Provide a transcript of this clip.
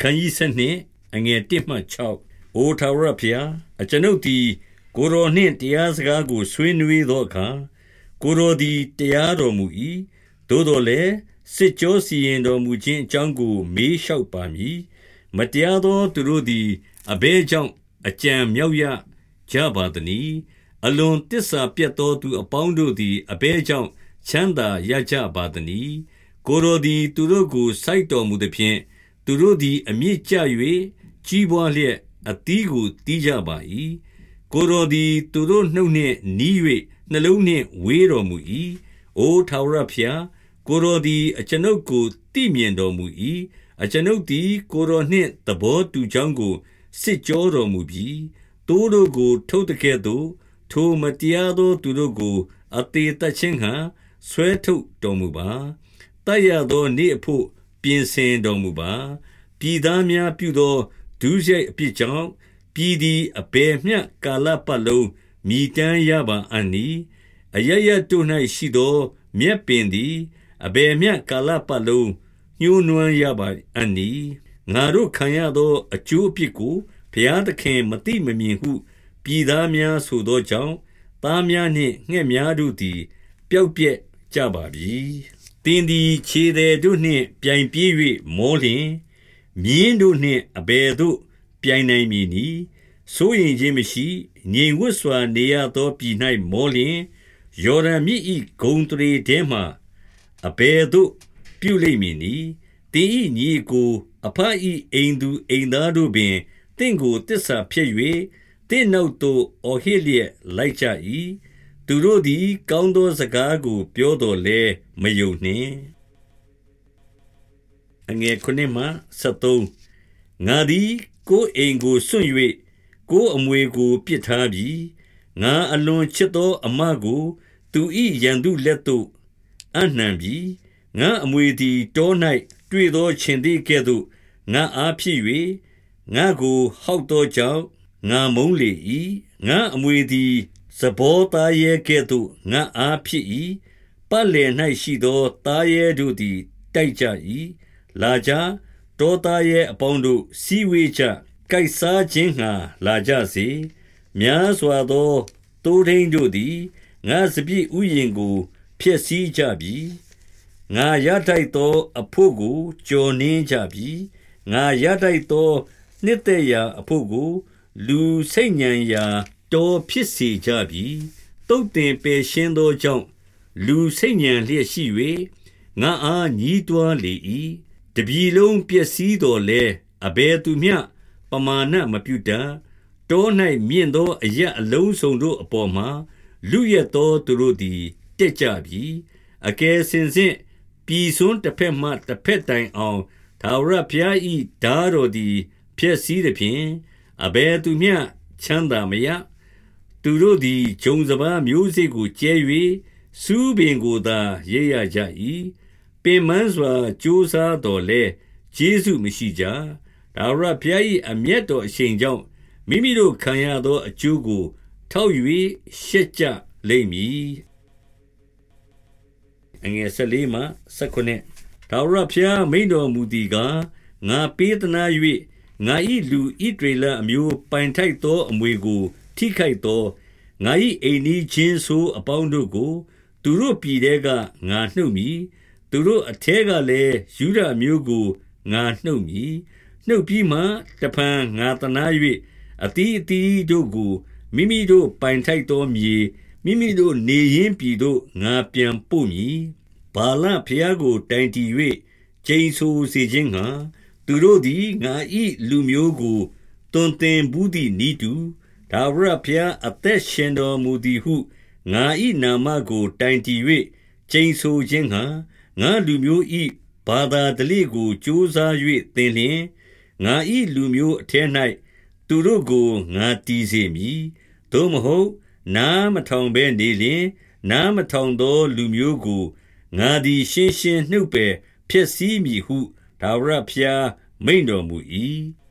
ခန်းကြီး7နှင့်အငယ်1မှ6အိုထာဝရဖျားအကျွန်ုပ်သည် ကိုရောနှင့်တရားစကားကိုဆွေးနွေးသောအခါကိုရောသည်တရားတော်မူ၏သို့တော်လည်းစစ်ကြောစီရင်တော်မူခြင်းအကြောင်းကို မေးလျှောက်ပါမည်မတရားသောသူတို့သည်အဘဲကြောင့်အကြံမြောက်ရကြပါသည်။အလွန်တစ္ဆာပြတ်သောသူအပေါင်းတို့သည်အဘဲကြောင့်ချမ်းသာရကြပါသည်။ကိုယ်တော်သည်သူတို့ကိုစိုက်တော်မူသဖြင့် သူတို့သည် အမြင့်ကျ၍ကြီးပွားလျက်အသီးကိုတီးကြပါ၏။ကိုယ်တော်သည် သူတို့နှုတ်နှင့်နီး၍နှလုံးနှင့်ဝေးတော်မူ၏။အိုထာဝရဘုရား၊ကိုယ်တော်သည် အကျွန်ုပ်ကိုသိမြင်တော်မူ၏။အကျွန်ုပ်သည် ကိုယ်တော်နှင့်သဘောတူကြောင်းကိုစစ်ကြောတော်မူပြီ။သိုးတို့ကို ထုတ်သကဲ့သို့၊ထိုမတရားသောသူတို့ကို အသေသတ်ခြင်းငှါဆွဲထုတ်တော်မူပါ။သတ်ရသောနေ့အဘို့ ပြင်ဆင်တော်မူပါ။ပြည်သားများပြုသောဒုစရိုက်အပြစ်ကြောင့်၊ပြည်သည်အဘယ်မျှကာလပတ်လုံးမြည်တမ်းရပါအံ့နည်း။အရပ်ရပ်တို့၌ရှိသော မြက်ပင်သည်အဘယ်မျှကာလပတ်လုံးညှိုးနွမ်းရပါအံ့နည်း။ငါတို့ခံရသော အကျိုးအပြစ်ကိုဘုရားသခင်မသိမမြင်ဟုပြည်သားများဆိုသောကြောင့်၊သားများနှင့်ငှက်များတို့သည် ပျောက်ပျက်ကြပါပြီ။ သင်သည်ခြေသည်တို့နှင့် ပြိုင်ပြေး၍မောလျှင်၊မြင်းတို့နှင့်အဘယ်သို့ ပြိုင်နိုင်မည်နည်း။စိုးရိမ်ခြင်းမရှိ၊ငြိမ်ဝပ်စွာနေရသောပြည်၌မောလျှင်၊ယော်ဒန်မြစ်၏ဂုဏ်အသရေထဲမှာအဘယ်သို့ ပြုလိမ့်မည်နည်း။သင်၏ညီအစ်ကို၊အဘ၏အိမ်သူအိမ်သားတို့ပင်သင့်ကိုသစ္စာဖျက်၍သင့်နောက်သို့အော်ဟစ်လျက်လိုက်ကြ၏။ သူတို့သည် ကောင်းသောစကားကို ပြောသော်လည်း မယုံနှင့်။7ငါသည် ကိုယ်အိမ်ကိုစွန့်၍ကိုယ်အမွေကို ပစ်ထားပြီ။ငါအလွန်ချစ်သောအစ်မကို သူ၏ရန်သူလက်သို့ အပ်နှံပြီ။ငါ့အမွေသည် တော၌တွေ့သော ခြင်္သေ့ကဲ့သို့ ငါ့အားဖြစ်၍ငါ့ကိုဟောက်သောကြောင့် ငါမုန်းလေ၏။ငါ့အမွေသည် ဇဘောသားရဲကဲ့သို့ငါ့အားဖြစ်၏။ပတ်လည်၌ရှိသောသားရဲတို့သည်တိုက်ကြ၏။လာကြ။တောသားရဲအပေါင်းတို့၊စည်းဝေးကြ။ကိုက်စားခြင်းငှါလာကြစေ။များစွာသောသိုးထိန်းတို့သည်ငါ့စပျစ်ဥယျာဉ်ကိုဖျက်ဆီးကြပြီ။ငါရထိုက်သောအဘို့ကိုကျော်နင်းကြပြီ။ငါရထိုက်သောနှစ်သက်ရာအဘို့ကိုလူဆိတ်ညံရာ တောဖြစ်စေကြပြီ။သုတ်သင်ပယ်ရှင်းသောကြောင့်လူဆိတ်ညံလျက်ရှိ၍ငါ့အားညည်းတွားလေ၏။တပြည်လုံးပျက်စီးသော်လည်းအဘယ်သူမျှပမာဏမပြုတတ်။တော၌မြင့်သောအရပ်အလုံးစုံတို့အပေါ်မှာလုယက်သောသူတို့သည်တက်ကြပြီ။အကယ်စင်စစ်ပြည်စွန်းတဘက်မှတဘက်တိုင်အောင်ထာဝရဘုရား၏ထားတော်သည်ဖျက်ဆီးသဖြင့်အဘယ်သူမျှချမ်းသာမရ။ သူတို့သည်ဂျုံစပါးမျိုးစေ့ကိုကျဲ၍ဆူးပင်ကိုသာရိတ်ရကြ၏။ပင်ပန်းစွာကြိုးစားသော်လည်းကျေးဇူးမရှိကြ။ထာဝရဘုရား၏အမျက်တော်အရှိန်ကြောင့်မိမိတို့ခံရသောအကျိုးကို ထောက်၍ရှက်ကြလိမ့်မည်။ထာဝရဘုရားမိန့်တော်မူသည်ကား၊ငါပေးသနား၍ငါ၏လူဣသရေလအမျိုးပိုင်ထိုက်သောအမွေကို ထိခိုက်သောငါ၏အိမ်နီးချင်းဆိုးအပေါင်းတို့ကို သူတို့ပြည်ထဲကငါနှုတ်မည်။သူတို့အထဲကလည်းယုဒအမျိုးကိုငါနှုတ်မည်။နှုတ်ပြီးမှတဖန်ငါသနား၍အသီးအသီးတို့ကိုမိမိတို့ပိုင်ထိုက်သောမြေ၊မိမိတို့နေရင်းပြည်သို့ငါပြန်ပို့မည်။ဗာလဘုရားကိုတိုင်တည်၍ကျိန်ဆိုစေခြင်းငှါသူတို့သည်ငါ၏လူမျိုးကိုသွန်သင်ဘူးသည်နည်းတူ၊ ထာဝရဘုရားအသက်ရှင်တော်မူသည်ဟုငါ၏နာမကို တိုင်တည်၍ကျိန်ဆိုခြင်းငှါငါ့လူမျိုး၏ဘာသာဓလေ့ကိုကြိုးစား၍သင်လျှင်၊ငါ၏လူမျိုးအထဲ၌သူတို့ကိုငါတည်စေမည်။သို့မဟုတ် နားမထောင်ဘဲနေလျှင်၊နားမထောင်သော လူမျိုးကိုငါသည်ရှင်းရှင်းနှုတ်ပယ်ဖျက်ဆီးမည်ဟုထာဝရဘုရားမိန့်တော်မူ၏။